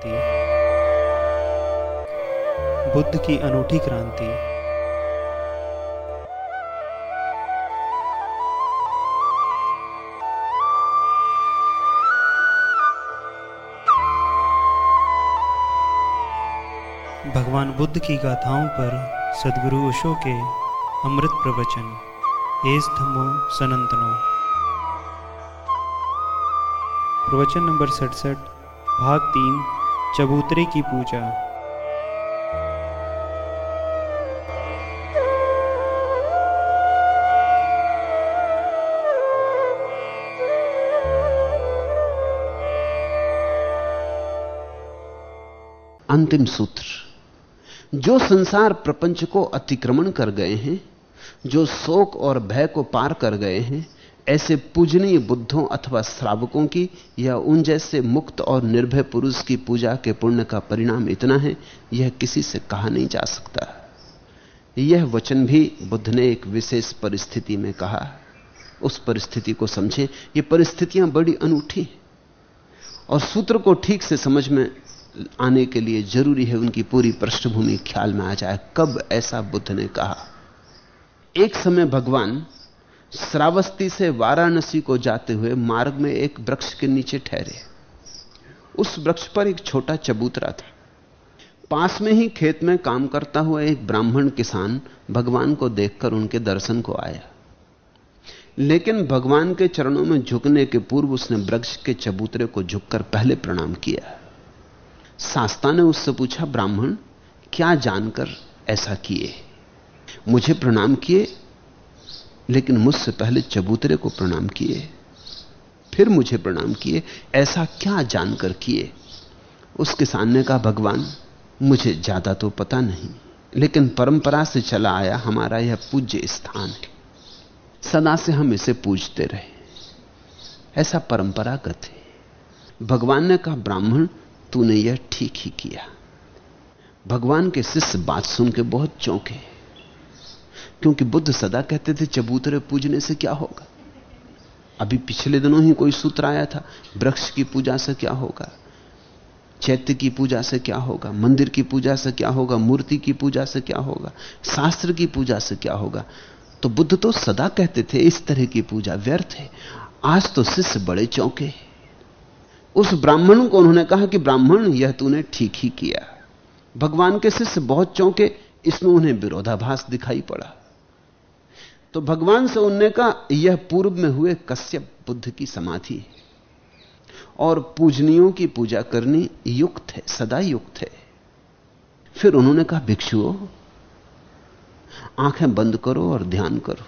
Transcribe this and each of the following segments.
शक्ति बुद्ध की अनूठी क्रांति। भगवान बुद्ध की गाथाओं पर सदगुरु ओशो के अमृत प्रवचन। एस धमो सनंतनो। प्रवचन नंबर सड़सठ, भाग तीन। चबूतरे की पूजा। अंतिम सूत्र। जो संसार प्रपंच को अतिक्रमण कर गए हैं, जो शोक और भय को पार कर गए हैं ऐसे पूजनीय बुद्धों अथवा श्रावकों की या उन जैसे मुक्त और निर्भय पुरुष की पूजा के पुण्य का परिणाम इतना है, यह किसी से कहा नहीं जा सकता। यह वचन भी बुद्ध ने एक विशेष परिस्थिति में कहा। उस परिस्थिति को समझें, ये परिस्थितियाँ बड़ी अनूठी और सूत्र को ठीक से समझ में आने के लिए ज़रूरी है उनकी पूरी पृष्ठभूमि ख्याल में आ जाए, कब ऐसा बुद्ध ने कहा। एक समय भगवान श्रावस्ती से वाराणसी को जाते हुए मार्ग में एक वृक्ष के नीचे ठहरे। उस वृक्ष पर एक छोटा चबूतरा था। पास में ही खेत में काम करता हुआ एक ब्राह्मण किसान भगवान को देखकर उनके दर्शन को आया। लेकिन भगवान के चरणों में झुकने के पूर्व उसने वृक्ष के चबूतरे को झुककर पहले प्रणाम किया। शास्ता ने उससे पूछा, ब्राह्मण, क्या जानकर ऐसा किए? मुझे प्रणाम किए लेकिन मुझसे पहले चबूतरे को प्रणाम किए, फिर मुझे प्रणाम किए, ऐसा क्या जानकर किए? उस किसान ने कहा, भगवान, मुझे ज़्यादा तो पता नहीं, लेकिन परंपरा से चला आया हमारा यह पूज्य स्थान है। सदा से हम इसे पूजते रहे। ऐसा परंपरागत है। भगवान ने कहा, ब्राह्मण, तूने यह ठीक ही किया। भगवान के शिष्य बात सुन के बहुत चौंके। क्योंकि बुद्ध सदा कहते थे चबूतरे पूजने से क्या होगा? अभी पिछले दिनों ही कोई सूत्र आया था, वृक्ष की पूजा से क्या होगा? चैत्य की पूजा से क्या होगा? मंदिर की पूजा से क्या होगा? मूर्ति की पूजा से क्या होगा? शास्त्र की पूजा से क्या होगा? तो बुद्ध तो सदा कहते थे, इस तरह की पूजा व्यर्थ है। आज तो शिष्य बड़े चौंके उस ब्राह्मण को उन्होंने कहा कि, ब्राह्मण, यह तूने ठीक ही किया। भगवान के शिष्य बहुत चौंके, इसमें उन्हें विरोधाभास दिखाई पड़ा। तो भगवान से उनने कहा, यह पूर्व में हुए कश्यप बुद्ध की समाधि है। और पूजनियों की पूजा करनी युक्त है, सदा युक्त है। फिर उन्होंने कहा, भिक्षुओं, आँखें बंद करो और ध्यान करो।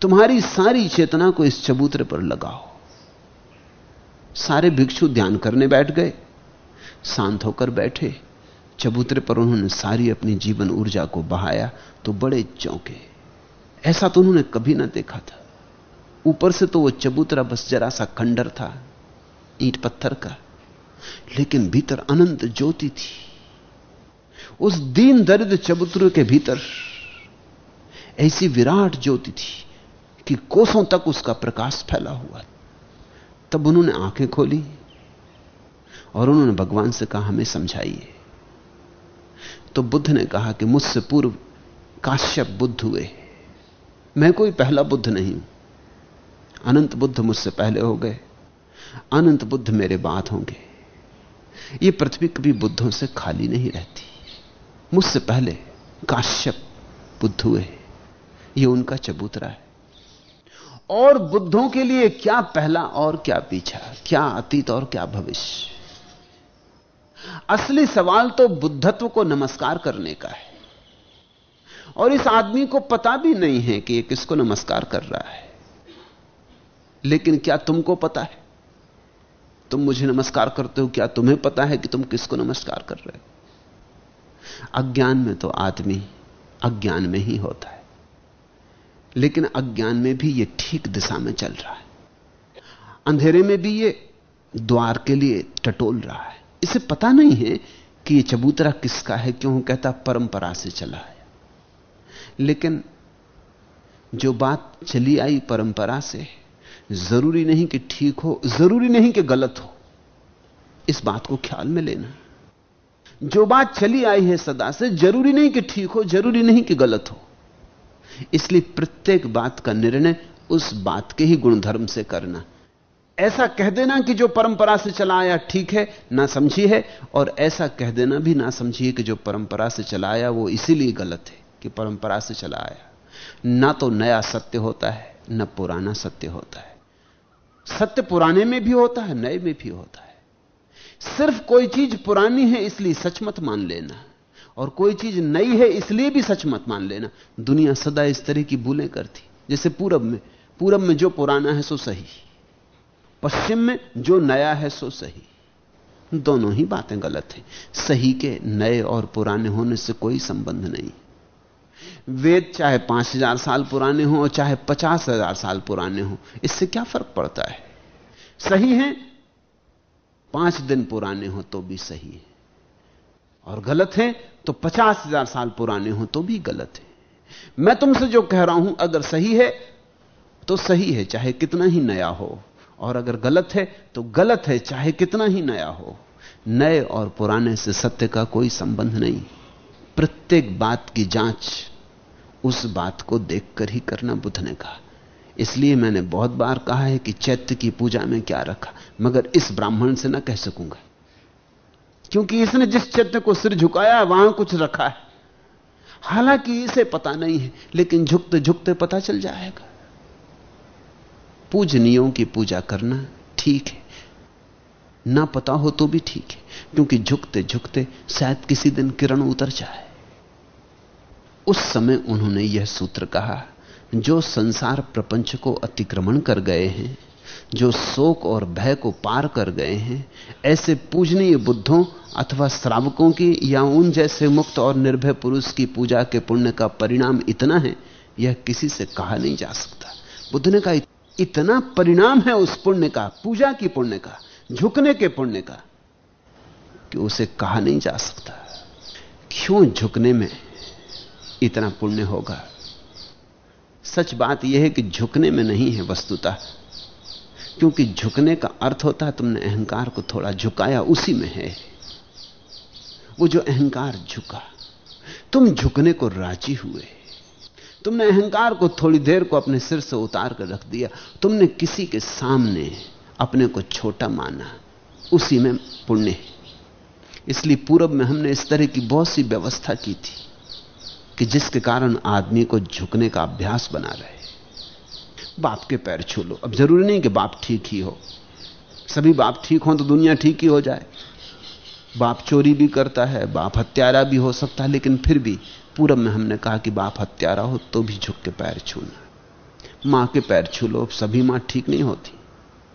तुम्हारी सारी चेतना को इस चबूतरे पर लगाओ। सारे भिक्षु ध्यान करने बैठ गए, शांत होकर बैठे। चबूतरे पर उन्होंने सारी अपनी जीवन ऊर्जा को बहाया तो बड़े चौंके। ऐसा तो उन्होंने कभी ना देखा था। ऊपर से तो वो चबूतरा बस जरा सा खंडर था, ईट पत्थर का, लेकिन भीतर अनंत ज्योति थी। उस दीन दरिद्र चबूतरे के भीतर ऐसी विराट ज्योति थी कि कोसों तक उसका प्रकाश फैला हुआ। तब उन्होंने आँखें खोली और उन्होंने भगवान से कहा, हमें समझाइए। तो बुद्ध ने कहा कि मुझसे पूर्व काश्यप बुद्ध हुए। मैं कोई पहला बुद्ध नहीं हूँ। अनंत बुद्ध मुझसे पहले हो गए। अनंत बुद्ध मेरे बाद होंगे। ये पृथ्वी कभी बुद्धों से खाली नहीं रहती। मुझसे पहले काश्यप बुद्ध हुए। ये उनका चबूतरा है। और बुद्धों के लिए क्या पहला और क्या पीछा? क्या अतीत और क्या भविष्य? असली सवाल तो बुद्धत्व को नमस्कार करने का है। और इस आदमी को पता भी नहीं है कि ये किसको नमस्कार कर रहा है। लेकिन क्या तुमको पता है? तुम मुझे नमस्कार करते हो, क्या तुम्हें पता है कि तुम किसको नमस्कार कर रहे हो? अज्ञान में तो आदमी अज्ञान में ही होता है। लेकिन अज्ञान में भी ये ठीक दिशा में चल रहा है। अंधेरे में भी ये द्वार के लिए टटोल रहा है। इसे पता नहीं है कि यह चबूतरा किसका है, क्यों कहता परंपरा से चला है। लेकिन जो बात चली आई परंपरा से, ज़रूरी नहीं कि ठीक हो, ज़रूरी नहीं कि गलत हो, इस बात को ख्याल में लेना। जो बात चली आई है सदा से, ज़रूरी नहीं कि ठीक हो, ज़रूरी नहीं कि गलत हो। इसलिए प्रत्येक बात का निर्णय उस बात के ही गुणधर्म से करना। ऐसा कह देना कि जो परंपरा से चला आया ठीक है, ना समझी है, और ऐसा कह देना भी ना समझिए कि जो परंपरा से चला आया वो इसीलिए गलत है कि परंपरा से चला आया ना तो नया सत्य होता है, न पुराना सत्य होता है। सत्य पुराने में भी होता है, नए में भी होता है। सिर्फ़ कोई चीज़ पुरानी है इसलिए सच मत मान लेना, और कोई चीज़ नई है इसलिए भी सच मत मान लेना। दुनिया सदा इस तरह की भूलें करती, जैसे पूरब में पूरब में जो पुराना है सो सही। पश्चिम में जो नया है सो सही। दोनों ही बातें गलत हैं। सही के नए और पुराने होने से कोई संबंध नहीं। वेद चाहे पाँच हज़ार साल पुराने हो और चाहे पचास हज़ार साल पुराने हो, इससे क्या फ़र्क पड़ता है? सही है, पाँच दिन पुराने हो तो भी सही है। और गलत है तो पचास हज़ार साल पुराने हो तो भी गलत है। मैं तुमसे जो कह रहा हूँ, अगर सही है तो सही है, चाहे कितना ही नया हो। और अगर गलत है तो गलत है, चाहे कितना ही नया हो। नए और पुराने से सत्य का कोई संबंध नहीं। प्रत्येक बात की जाँच उस बात को देखकर ही करना बुद्ध ने कहा। इसलिए मैंने बहुत बार कहा है कि चैत्य की पूजा में क्या रखा, मगर इस ब्राह्मण से ना कह सकूँगा। क्योंकि इसने जिस चैत्य को सिर झुकाया, वहाँ कुछ रखा है। हालाँकि इसे पता नहीं है, लेकिन झुकते झुकते पता चल जाएगा। पूजनीयों की पूजा करना ठीक है। ना पता हो तो भी ठीक है, क्योंकि झुकते झुकते शायद किसी दिन किरण उतर जाए। उस समय उन्होंने यह सूत्र कहा, जो संसार प्रपंच को अतिक्रमण कर गए हैं, जो शोक और भय को पार कर गए हैं, ऐसे पूजनीय बुद्धों अथवा श्रावकों की या उन जैसे मुक्त और निर्भय पुरुष की पूजा के पुण्य का परिणाम इतना है, यह किसी से कहा नहीं जा सकता। बुद्ध ने कहा इतना परिणाम है उस पुण्य का, पूजा की पुण्य का, झुकने के पुण्य का, कि उसे कहा नहीं जा सकता। क्यों झुकने में इतना पुण्य होगा? सच बात यह है कि झुकने में नहीं है वस्तुतः। क्योंकि झुकने का अर्थ होता है तुमने अहंकार को थोड़ा झुकाया, उसी में है। वो जो अहंकार झुका, तुम झुकने को राज़ी हुए। तुमने अहंकार को थोड़ी देर को अपने सिर से उतार कर रख दिया। तुमने किसी के सामने अपने को छोटा माना। उसी में पुण्य है। इसलिए पूर्व में हमने इस तरह की बहुत सी व्यवस्था की थी कि जिसके कारण आदमी को झुकने का अभ्यास बना रहे। बाप के पैर छू लो। अब ज़रूरी नहीं कि बाप ठीक ही हो। सभी बाप ठीक हो तो दुनिया ठीक ही हो जाए। बाप चोरी भी करता है, बाप हत्यारा भी हो सकता है, लेकिन फिर भी पूरब में हमने कहा कि बाप हत्यारा हो तो भी झुक के पैर छूना। माँ के पैर छू लो सभी माँ ठीक नहीं होती।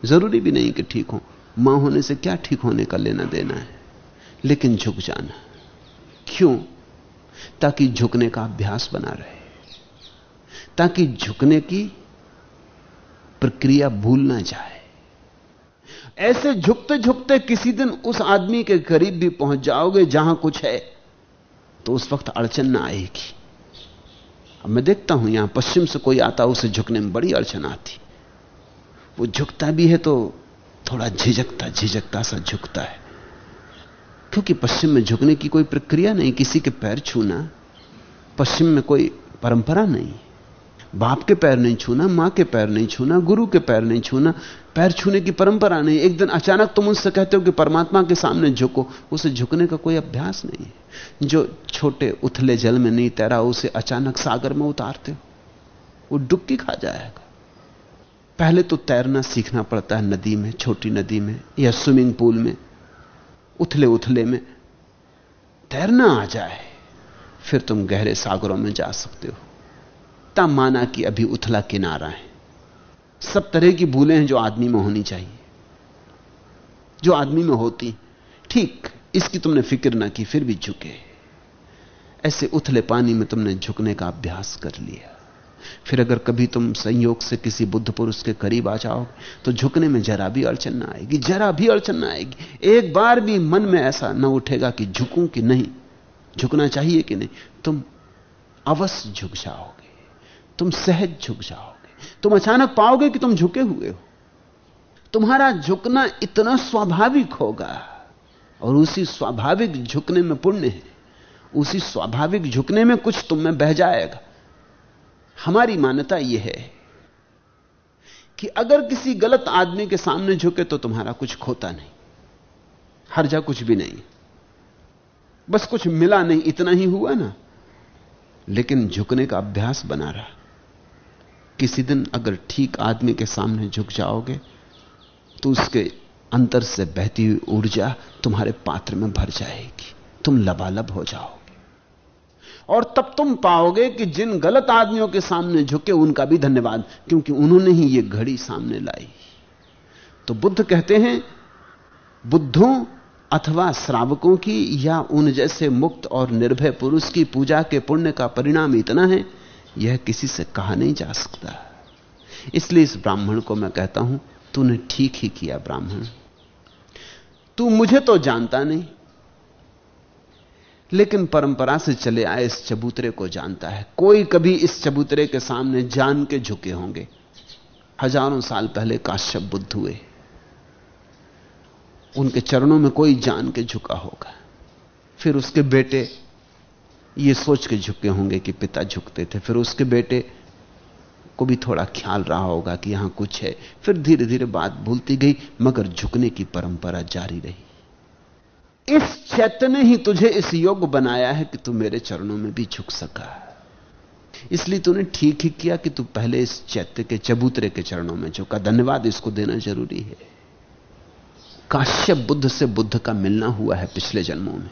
ज़रूरी भी नहीं कि ठीक हो। माँ होने से क्या ठीक होने का लेना देना है? लेकिन झुक जाना। क्यों? ताकि झुकने का अभ्यास बना रहे। ताकि झुकने की प्रक्रिया भूल ना जाए। ऐसे झुकते झुकते किसी दिन उस आदमी के करीब भी पहुँच जाओगे जहाँ कुछ है तो उस वक्त अड़चन ना आएगी। अब मैं देखता हूँ यहाँ पश्चिम से कोई आता उसे झुकने में बड़ी अड़चन आती। वो झुकता भी है तो थोड़ा झिझकता झिझकता सा झुकता है। क्योंकि पश्चिम में झुकने की कोई प्रक्रिया नहीं, किसी के पैर छूना, पश्चिम में कोई परंपरा नहीं। बाप के पैर नहीं छूना, माँ के पैर नहीं छूना, गुरु के पैर नहीं छूना, पैर छूने की परंपरा नहीं। एक दिन अचानक तुम उनसे कहते हो कि परमात्मा के सामने झुको, उसे झुकने का कोई अभ्यास नहीं है। जो छोटे उथले जल में नहीं तैरा, उसे अचानक सागर में उतारते हो। वो डुबकी खा जाएगा। पहले तो तैरना सीखना पड़ता है नदी में, छोटी नदी में या स्विमिंग पूल में, उथले उथले में। तैरना आ जाए, फिर तुम गहरे सागरों में जा सकते हो। तब माना कि अभी उथला किनारा है। सब तरह की भूलें हैं जो आदमी में होनी चाहिए। जो आदमी में होती, ठीक, इसकी तुमने फ़िक्र ना की, फिर भी झुके। ऐसे उथले पानी में तुमने झुकने का अभ्यास कर लिया। फिर अगर कभी तुम संयोग से किसी बुद्ध पुरुष के करीब आ जाओ तो झुकने में जरा भी अड़चन ना आएगी, जरा भी अड़चन ना आएगी। एक बार भी मन में ऐसा ना उठेगा कि झुकूं कि नहीं, झुकना चाहिए कि नहीं, तुम अवश्य झुक जाओगे। तुम सहज झुक जाओगे। तुम अचानक पाओगे कि तुम झुके हुए हो। तुम्हारा झुकना इतना स्वाभाविक होगा और उसी स्वाभाविक झुकने में पुण्य है। उसी स्वाभाविक झुकने में कुछ तुम में बह जाएगा। हमारी मान्यता यह है कि अगर किसी गलत आदमी के सामने झुके तो तुम्हारा कुछ खोता नहीं। हर्जा कुछ भी नहीं। बस कुछ मिला नहीं, इतना ही हुआ ना। लेकिन झुकने का अभ्यास बना रहा। किसी दिन अगर ठीक आदमी के सामने झुक जाओगे तो उसके अंतर से बहती हुई ऊर्जा तुम्हारे पात्र में भर जाएगी। तुम लबालब हो जाओगे। और तब तुम पाओगे कि जिन गलत आदमियों के सामने झुके, उनका भी धन्यवाद, क्योंकि उन्होंने ही यह घड़ी सामने लाई। तो बुद्ध कहते हैं, बुद्धों अथवा श्रावकों की या उन जैसे मुक्त और निर्भय पुरुष की पूजा के पुण्य का परिणाम इतना है यह किसी से कहा नहीं जा सकता। इसलिए इस ब्राह्मण को मैं कहता हूँ, तूने ठीक ही किया ब्राह्मण। तू मुझे तो जानता नहीं, लेकिन परंपरा से चले आए इस चबूतरे को जानता है। कोई कभी इस चबूतरे के सामने जान के झुके होंगे। हज़ारों साल पहले काश्यप बुद्ध हुए। उनके चरणों में कोई जान के झुका होगा। फिर उसके बेटे ये सोच के झुके होंगे कि पिता झुकते थे। फिर उसके बेटे को भी थोड़ा ख्याल रहा होगा कि यहाँ कुछ है। फिर धीरे धीरे बात भूलती गई, मगर झुकने की परंपरा जारी रही। इस चैत्य ने ही तुझे इस योग बनाया है कि तू मेरे चरणों में भी झुक सका। इसलिए तूने ठीक ही किया कि तू पहले इस चैत्य के चबूतरे के चरणों में झुका। धन्यवाद, इसको देना ज़रूरी है। काश्यप बुद्ध से बुद्ध का मिलना हुआ है पिछले जन्मों में।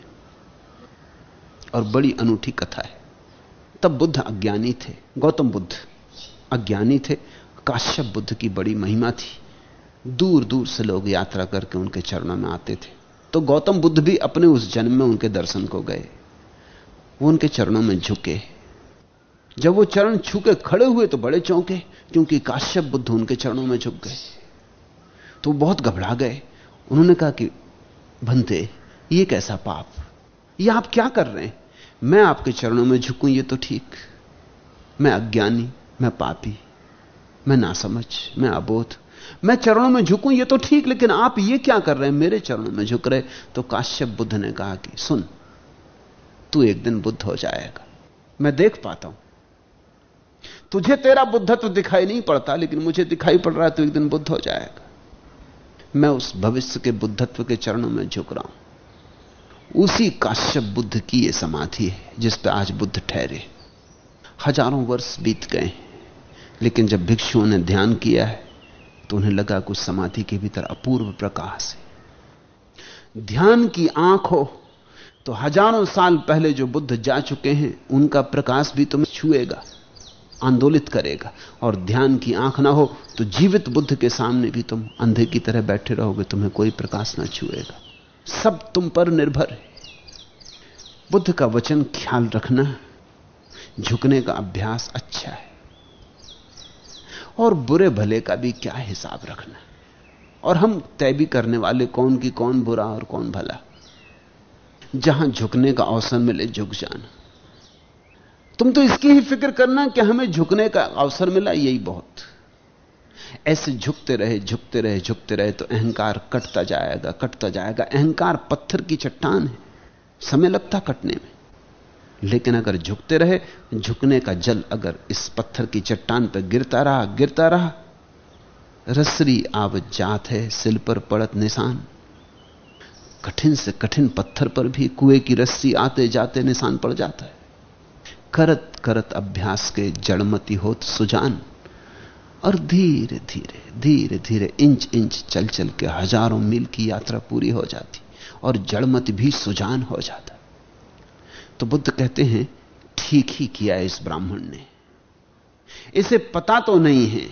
और बड़ी अनूठी कथा है। तब बुद्ध अज्ञानी थे। गौतम बुद्ध अज्ञानी थे। काश्यप बुद्ध की बड़ी महिमा थी। दूर दूर से लोग यात्रा करके उनके चरणों में आते थे। तो गौतम बुद्ध भी अपने उस जन्म में उनके दर्शन को गए। वो उनके चरणों में झुके। जब वो चरण छू के खड़े हुए तो बड़े चौंके, क्योंकि काश्यप बुद्ध उनके चरणों में झुक गए। तो बहुत घबरा गए। उन्होंने कहा कि भंते ये कैसा पाप? ये आप क्या कर रहे हैं? मैं आपके चरणों में झुकूं, ये तो ठीक। मैं अज्ञानी, मैं पापी, मैं नासमझ, मैं अबोध। मैं चरणों में झुकूं, ये तो ठीक, लेकिन आप ये क्या कर रहे हैं? मेरे चरणों में झुक रहे। तो काश्यप बुद्ध ने कहा कि, सुन, तू एक दिन बुद्ध हो जाएगा। मैं देख पाता हूँ। तुझे तेरा बुद्धत्व दिखाई नहीं पड़ता, लेकिन मुझे दिखाई पड़ रहा है तो एक दिन बुद्ध हो जाएगा। मैं उस भविष्य के बुद्धत्व के चरणों में झुक रहा हूँ। उसी काश्यप बुद्ध की यह समाधि है, जिस पर आज बुद्ध ठहरे। हज़ारों वर्ष बीत गए, लेकिन जब भिक्षुओं ने ध्यान किया है तो उन्हें लगा कुछ समाधि के भीतर अपूर्व प्रकाश है। ध्यान की आँख हो तो हज़ारों साल पहले जो बुद्ध जा चुके हैं, उनका प्रकाश भी तुम्हें छुएगा, आंदोलित करेगा। और ध्यान की आँख ना हो तो जीवित बुद्ध के सामने भी तुम अंधे की तरह बैठे रहोगे, तुम्हें कोई प्रकाश ना छुएगा। सब तुम पर निर्भर है। बुद्ध का वचन ख्याल रखना झुकने का अभ्यास अच्छा है। और बुरे भले का भी क्या हिसाब रखना? और हम तय भी करने वाले कौन की कौन बुरा और कौन भला। जहाँ झुकने का अवसर मिले झुक जाना। तुम तो इसकी ही फ़िक्र करना कि हमें झुकने का अवसर मिला, यही बहुत। ऐसे झुकते रहे झुकते रहे झुकते रहे तो अहंकार कटता जाएगा कटता जाएगा। अहंकार पत्थर की चट्टान है, समय लगता कटने में। लेकिन अगर झुकते रहे, झुकने का जल अगर इस पत्थर की चट्टान पर गिरता रहा गिरता रहा, रसरी आव जात है, सिल पर पड़त निशान। कठिन से कठिन पत्थर पर भी कुएँ की रस्सी आते जाते निशान पड़ जाता है। करत करत अभ्यास के जड़मती होत सुजान। और धीरे धीरे धीरे धीरे, इंच इंच चल चल के हज़ारों मील की यात्रा पूरी हो जाती और जड़मत भी सुजान हो जाता। तो बुद्ध कहते हैं, ठीक ही किया इस ब्राह्मण ने। इसे पता तो नहीं है,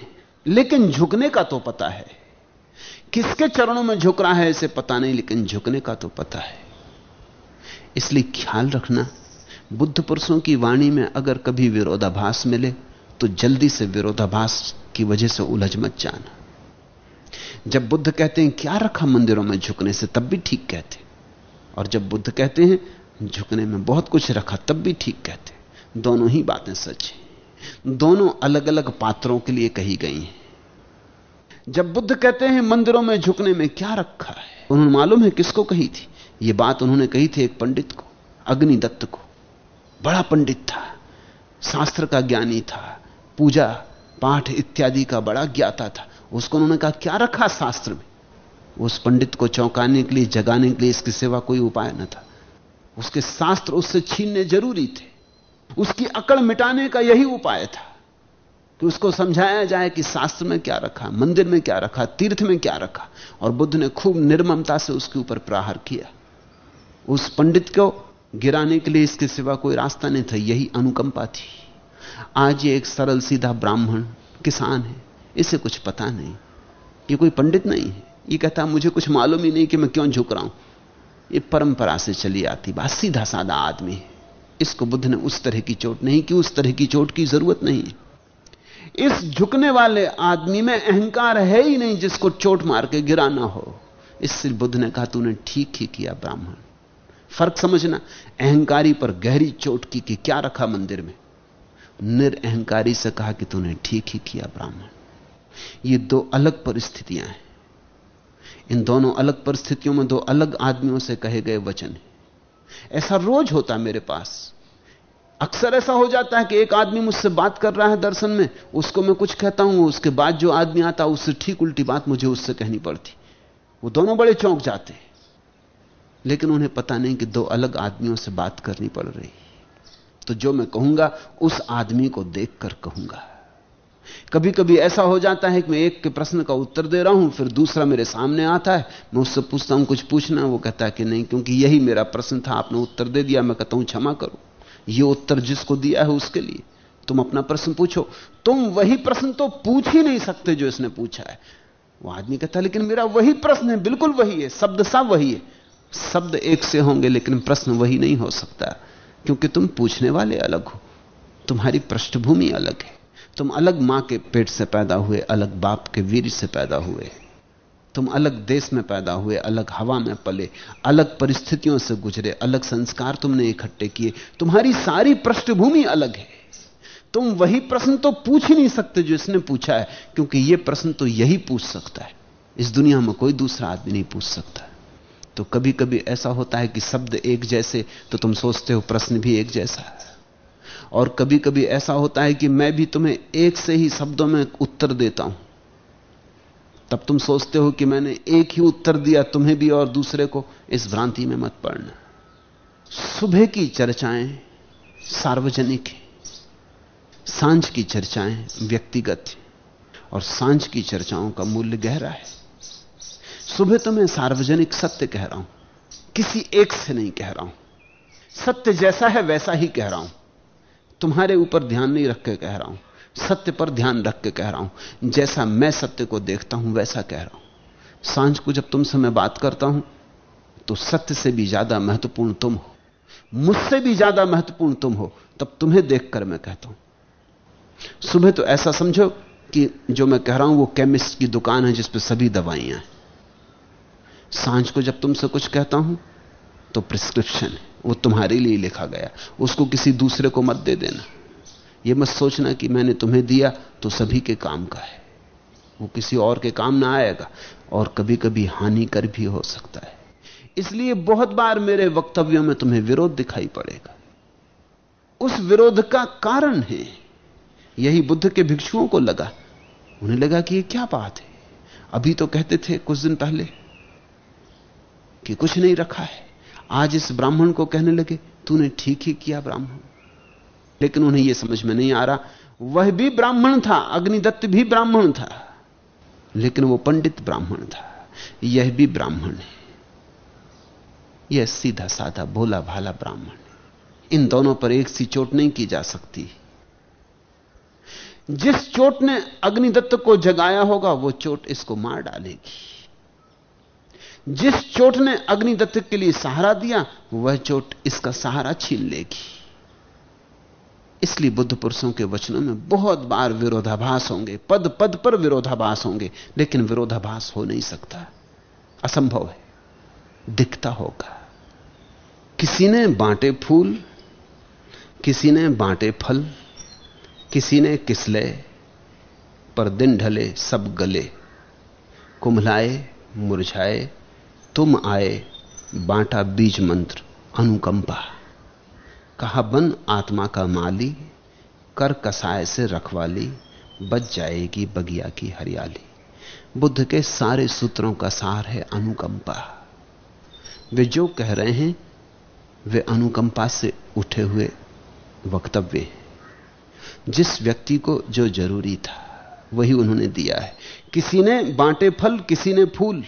लेकिन झुकने का तो पता है। किसके चरणों में झुक रहा है इसे पता नहीं, लेकिन झुकने का तो पता है। इसलिए ख्याल रखना, बुद्ध पुरुषों की वाणी में अगर कभी विरोधाभास मिले तो जल्दी से विरोधाभास की वजह से उलझ मत जाना। जब बुद्ध कहते हैं, क्या रखा मंदिरों में झुकने से? तब भी ठीक कहते और जब बुद्ध कहते हैं, झुकने में बहुत कुछ रखा, तब भी ठीक कहते दोनों ही बातें सच हैं। दोनों अलग अलग पात्रों के लिए कही गई हैं। जब बुद्ध कहते हैं, मंदिरों में झुकने में क्या रखा है? उन्होंने मालूम है किसको कही थी? यह बात उन्होंने कही थी एक पंडित को, अग्निदत्त को। बड़ा पंडित था, शास्त्र का ज्ञानी था, पूजा पाठ इत्यादि का बड़ा ज्ञाता था। उसको उन्होंने कहा, क्या रखा शास्त्र में? उस पंडित को चौंकाने के लिए, जगाने के लिए इसकी सेवा कोई उपाय न था। उसके शास्त्र उससे छीनने ज़रूरी थे। उसकी अकड़ मिटाने का यही उपाय था कि उसको समझाया जाए कि शास्त्र में क्या रखा, मंदिर में क्या रखा, तीर्थ में क्या रखा, और बुद्ध ने खूब निर्ममता से उसके ऊपर प्रहार किया। उस पंडित को गिराने के लिए इसके सिवा कोई रास्ता नहीं था, यही अनुकंपा थी। आज ये एक सरल सीधा ब्राह्मण किसान है, इसे कुछ पता नहीं। ये कोई पंडित नहीं है। ये कहता, मुझे कुछ मालूम ही नहीं कि मैं क्यों झुक रहा हूँ। ये परंपरा से चली आती बात। सीधा साधा आदमी है। इसको बुद्ध ने उस तरह की चोट नहीं की, उस तरह की चोट की ज़रूरत नहीं इस झुकने वाले आदमी में अहंकार है ही नहीं जिसको चोट मार के गिराना हो। इससे बुद्ध ने कहा, तूने ठीक ही किया ब्राह्मण। फ़र्क समझना, अहंकारी पर गहरी चोट की कि क्या रखा मंदिर में? निरअहकारी से कहा कि तूने ठीक ही किया, ब्राह्मण। ये दो अलग परिस्थितियाँ हैं। इन दोनों अलग परिस्थितियों में दो अलग आदमियों से कहे गए वचन हैं। ऐसा रोज होता है मेरे पास। अक्सर ऐसा हो जाता है कि एक आदमी मुझसे बात कर रहा है दर्शन में, उसको मैं कुछ कहता हूँ, उसके बाद जो आदमी आता है उससे ठीक उल्टी बात मुझे उससे कहनी पड़ती। वो दोनों बड़े चौंक जाते हैं। लेकिन उन्हें पता नहीं कि दो अलग आदमियों से बात करनी पड़ रही तो जो मैं कहूँगा, उस आदमी को देखकर कहूँगा। कभी कभी ऐसा हो जाता है कि मैं एक के प्रश्न का उत्तर दे रहा हूँ, फिर दूसरा मेरे सामने आता है। मैं उससे पूछता हूँ, कुछ पूछना वो कहता है कि नहीं, क्योंकि यही मेरा प्रश्न था, आपने उत्तर दे दिया, मैं कहता हूँ, क्षमा करो। ये उत्तर जिसको दिया है उसके लिए। तुम अपना प्रश्न पूछो। तुम वही प्रश्न तो पूछ ही नहीं सकते जो इसने पूछा है। वो आदमी कहता है, लेकिन मेरा वही प्रश्न है, बिल्कुल वही है, शब्द सा वही है। शब्द एक से होंगे, लेकिन प्रश्न वही नहीं हो सकता। क्योंकि तुम पूछने वाले अलग हो। तुम्हारी पृष्ठभूमि अलग है। तुम अलग माँ के पेट से पैदा हुए, अलग बाप के वीर से पैदा हुए। तुम अलग देश में पैदा हुए, अलग हवा में पले, अलग परिस्थितियों से गुजरे, अलग संस्कार तुमने इकट्ठे किए। तुम्हारी सारी पृष्ठभूमि अलग है। तुम वही प्रश्न तो पूछ ही नहीं सकते जो इसने पूछा है, क्योंकि यह प्रश्न तो यही पूछ सकता है। इस दुनिया में कोई दूसरा आदमी नहीं पूछ सकता। तो कभी कभी ऐसा होता है कि शब्द एक जैसे तो तुम सोचते हो प्रश्न भी एक जैसा और कभी कभी ऐसा होता है कि मैं भी तुम्हें एक से ही शब्दों में उत्तर देता हूँ। तब तुम सोचते हो कि मैंने एक ही उत्तर दिया, तुम्हें भी और दूसरे को, इस भ्रांति में मत पड़ना। सुबह की चर्चाएँ, सार्वजनिक हैं। साँझ की चर्चाएँ व्यक्तिगत और साँझ की चर्चाओं का मूल्य गहरा है। सुबह तो मैं सार्वजनिक सत्य कह रहा हूँ। किसी एक से नहीं कह रहा हूँ। सत्य जैसा है वैसा ही कह रहा हूँ। तुम्हारे ऊपर ध्यान नहीं रख के कह रहा हूँ। सत्य पर ध्यान रख के कह रहा हूँ। जैसा मैं सत्य को देखता हूँ, वैसा कह रहा हूँ। साँझ को जब तुमसे मैं बात करता हूँ तो सत्य से भी ज़्यादा महत्वपूर्ण तुम हो। मुझसे भी ज़्यादा महत्वपूर्ण तुम हो, तब तुम्हें देखकर मैं कहता हूँ। सुबह तो ऐसा समझो कि जो मैं कह रहा हूँ, वो केमिस्ट की दुकान है जिसपे सभी दवाइयाँ हैं। साँझ को जब तुमसे कुछ कहता हूँ तो प्रिस्क्रिप्शन है। वो तुम्हारे लिए लिखा गया। उसको किसी दूसरे को मत दे देना। यह मत सोचना कि मैंने तुम्हें दिया तो सभी के काम का है। वो किसी और के काम ना आएगा और कभी कभी हानिकर भी हो सकता है। इसलिए बहुत बार मेरे वक्तव्यों में तुम्हें विरोध दिखाई पड़ेगा। उस विरोध का कारण है। यही बुद्ध के भिक्षुओं को लगा। उन्हें लगा कि ये क्या बात है। अभी तो कहते थे कुछ दिन पहले कि कुछ नहीं रखा है। आज इस ब्राह्मण को कहने लगे, तूने ठीक ही किया ब्राह्मण। लेकिन उन्हें यह समझ में नहीं आ रहा, वह भी ब्राह्मण था, अग्निदत्त भी ब्राह्मण था, लेकिन वो पंडित ब्राह्मण था। यह भी ब्राह्मण है। यह सीधा साधा भोला भाला ब्राह्मण इन दोनों पर एक सी चोट नहीं की जा सकती। जिस चोट ने अग्निदत्त को जगाया होगा, वो चोट इसको मार डालेगी। जिस चोट ने अग्निदत्त के लिए सहारा दिया, वह चोट इसका सहारा छीन लेगी। इसलिए बुद्ध पुरुषों के वचनों में बहुत बार विरोधाभास होंगे पद पद पर विरोधाभास होंगे, लेकिन विरोधाभास हो नहीं सकता। असंभव है। दिखता होगा। किसी ने बांटे फूल, किसी ने बांटे फल, किसी ने किसले, पर दिन ढले सब गले, कुम्हलाए, मुरझाए तुम आए, बांटा बीज मंत्र, अनुकंपा। कहा, बन आत्मा का माली, कर कसाय से रखवाली, बच जाएगी बगिया की हरियाली। बुद्ध के सारे सूत्रों का सार है अनुकंपा। वे जो कह रहे हैं, वे अनुकंपा से उठे हुए वक्तव्य हैं। जिस व्यक्ति को जो ज़रूरी था, वही उन्होंने दिया है। किसी ने बांटे फल, किसी ने फूल।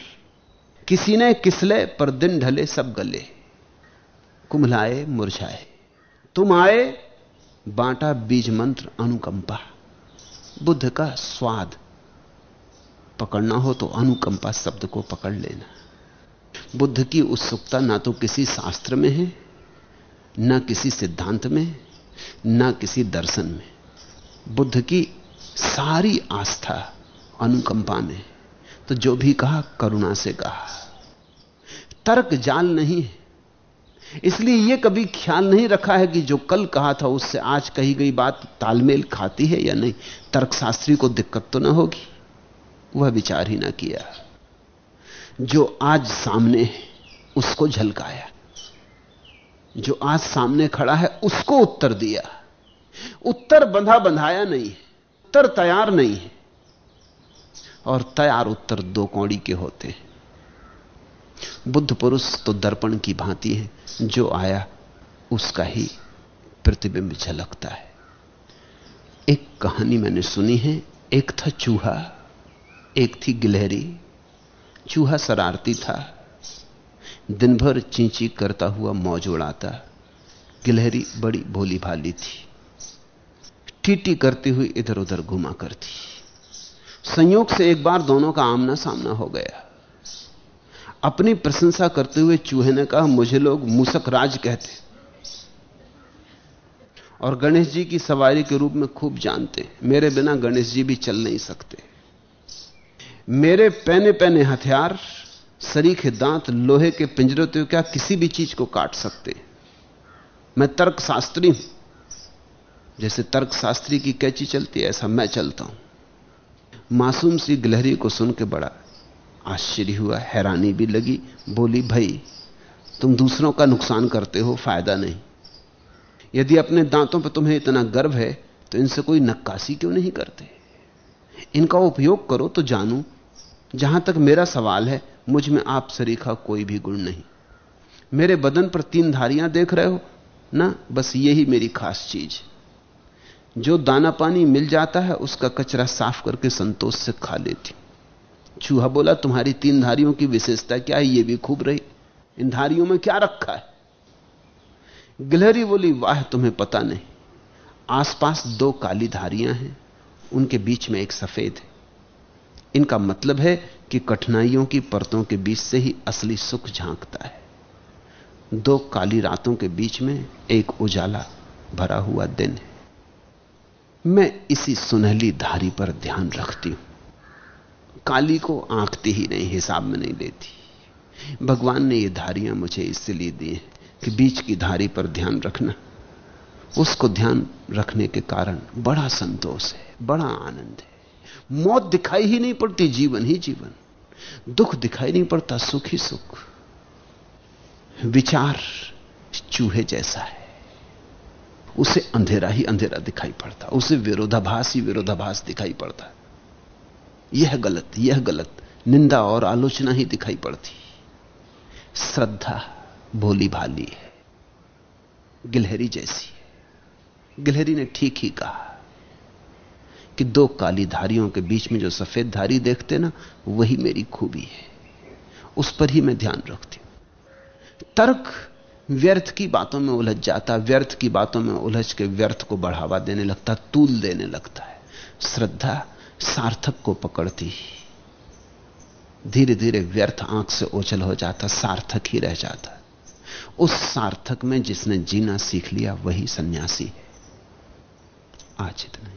किसी ने किसले पर दिन ढले सब गले, कुमलाए मुरझाए। तुम आए, बांटा बीज मंत्र अनुकंपा। बुद्ध का स्वाद, पकड़ना हो तो अनुकंपा शब्द को पकड़ लेना। बुद्ध की उत्सुकता ना तो किसी शास्त्र में है, ना किसी सिद्धांत में, ना किसी दर्शन में। बुद्ध की सारी आस्था अनुकंपा में तो जो भी कहा, करुणा से कहा। तर्क जाल नहीं है। इसलिए यह कभी ख्याल नहीं रखा है कि जो कल कहा था, उससे आज कही गई बात तालमेल खाती है या नहीं। तर्कशास्त्री को दिक्कत तो ना होगी। वह विचार ही ना किया। जो आज सामने है, उसको झलकाया। जो आज सामने खड़ा है, उसको उत्तर दिया। उत्तर बंधा बंधाया नहीं है। उत्तर तैयार नहीं है। और तैयार उत्तर दो कौड़ी के होते हैं। बुद्ध पुरुष तो दर्पण की भांति है, जो आया, उसका ही प्रतिबिंब झलकता है। एक कहानी मैंने सुनी है, एक था चूहा, एक थी गिलहरी। चूहा शरारती था दिन भर चींची करता हुआ मौज उड़ाता। गिलहरी बड़ी भोली भाली थी, टीटी करती हुई इधर उधर घुमा करती। संयोग से एक बार दोनों का आमना सामना हो गया। अपनी प्रशंसा करते हुए चूहे ने कहा, मुझे लोग मूसक राज कहते और गणेश जी की सवारी के रूप में खूब जानते मेरे बिना गणेश जी भी चल नहीं सकते। मेरे पहने पहने हथियार, सरीखे दांत, लोहे के पिंजरे तो क्या किसी भी चीज़ को काट सकते मैं तर्क शास्त्री हूँ। जैसे तर्क शास्त्री की कैची चलती है, ऐसा मैं चलता हूँ। मासूम सी गिलहरी को सुन के बड़ा आश्चर्य हुआ, हैरानी भी लगी, बोली, भाई, तुम दूसरों का नुकसान करते हो, फ़ायदा नहीं। यदि अपने दांतों पर तुम्हें इतना गर्व है तो इनसे कोई नक्काशी क्यों नहीं करते? इनका उपयोग करो तो जानू, जहाँ तक मेरा सवाल है, मुझमें आप सरीखा कोई भी गुण नहीं। मेरे बदन पर तीन धारियाँ देख रहे हो, ना, बस यही मेरी खास चीज़। जो दाना पानी मिल जाता है, उसका कचरा साफ़ करके संतोष से खा लेती। चूहा बोला, तुम्हारी तीन धारियों की विशेषता क्या है? ये भी खूब रही। इन धारियों में क्या रखा है? गिलहरी बोली, वाह, तुम्हें पता नहीं। आसपास दो काली धारियाँ हैं। उनके बीच में एक सफ़ेद है। इनका मतलब है कि कठिनाइयों की परतों के बीच से ही असली सुख झांकता है। दो काली रातों के बीच में एक उजाला भरा हुआ दिन है। मैं इसी सुनहली धारी पर ध्यान रखती हूँ। काली को आंकती ही नहीं, हिसाब में नहीं लेती। भगवान ने ये धारियाँ मुझे इसलिए दी हैं कि बीच की धारी पर ध्यान रखना। उसको ध्यान रखने के कारण बड़ा संतोष है, बड़ा आनंद है। मौत दिखाई ही नहीं पड़ती, जीवन ही जीवन। दुख दिखाई नहीं पड़ता, सुख ही सुख। विचार चूहे जैसा है। उसे अंधेरा ही अंधेरा दिखाई पड़ता, उसे विरोधाभास ही विरोधाभास दिखाई पड़ता। यह गलत यह गलत, निंदा और आलोचना ही दिखाई पड़ती। श्रद्धा भोली भाली है, गिलहरी जैसी है। गिलहरी ने ठीक ही कहा कि दो काली धारियों के बीच में जो सफ़ेद धारी देखते ना, वही मेरी खूबी है। उस पर ही मैं ध्यान रखती हूँ। तर्क व्यर्थ की बातों में उलझ जाता, व्यर्थ की बातों में उलझ के व्यर्थ को बढ़ावा देने लगता, तूल देने लगता है। श्रद्धा सार्थक को पकड़ती। धीरे धीरे व्यर्थ आँख से ओझल हो जाता, सार्थक ही रह जाता। उस सार्थक में जिसने जीना सीख लिया, वही सन्यासी है। आज इतना